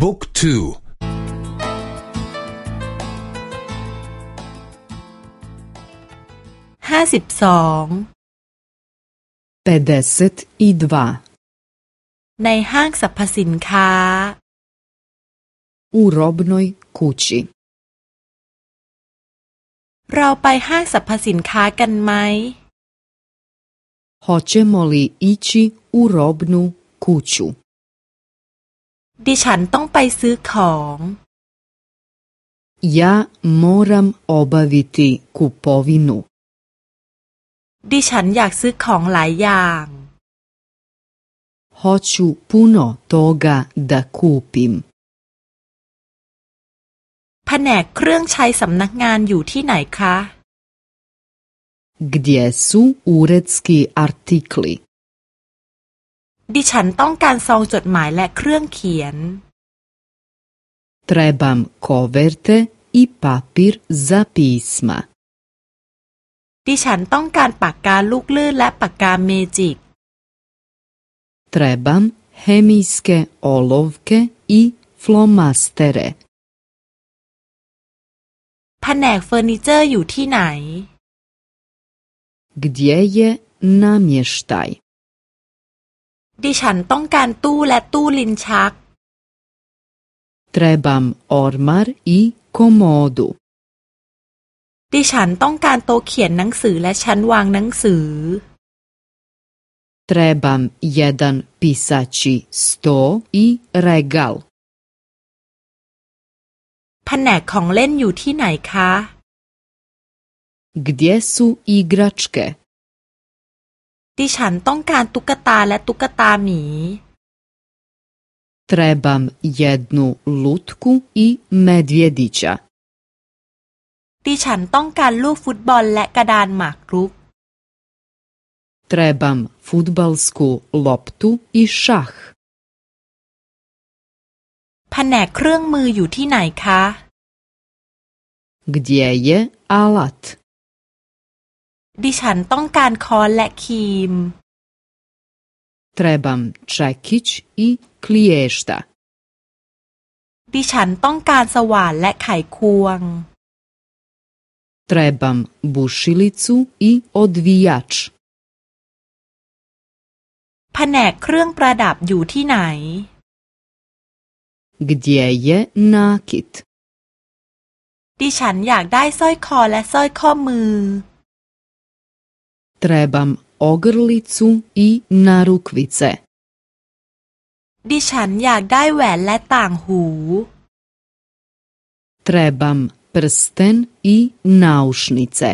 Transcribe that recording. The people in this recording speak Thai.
book two ห้าสิบสอง pedeset i dva ในห้างสรรพสินค้า u robnoj kući เราไปห้างสรรพสินค้ากันไหม Hoćemo li ići u robnu kuću? ดิฉันต้องไปซื้อของ Ja moram obaviti kupovinu. ดิฉันอยากซื้อของหลายอย่าง Hoću puno toga da kupim. แผนกเครื่องใช้สำนักงานอยู่ที่ไหนคะ Gdje su uredski artikli? ดิฉันต้องการซองจดหมายและเครื่องเขียน Trebam koverte i papir za pisma. ดิฉันต้องการปากกาลูกลื่นและปากกาเมจิก Trebam hemijske olovke i flomastere. แผนกเฟอร์นิเจอร์อยู่ที่ไหน Gdje je namještaj? ดิฉันต้องการตู้และตู้ลิ้นชัก Trebam ormar i komodu. ดิฉันต้องการโต๊ะเขียนหนังสือและชั้นวางหนังสือ Trebam jedan pisači sto i regal. แผนกของเล่นอยู่ที่ไหนคะ Gdje su igračke? ดิฉันต้องการตุ๊กตาและตุ๊กตาหมี Trebam jednu lutku i medvjedića. ดิฉันต้องการลูกฟุตบอลและกระดานหมากรุก Trebam futbalsku loptu i šah. แผนกเครื่องมืออยู่ที่ไหนคะ Gdje je alat? ดิฉันต้องการค้อนและครีม Trebam čekić i kliješta. ดิฉันต้องการสว่านและไขควง Trebam bušilicu i odvijač. แผนกเครื่องประดับอยู่ที่ไหน Gdje je nakit? ดิฉันอยากได้สร้อยคอและสร้อยข้อมือ Trebam ogrlicu i narukvice. ดิฉันอยากได้แหวนและต่างหู Trebam prsten i naušnice.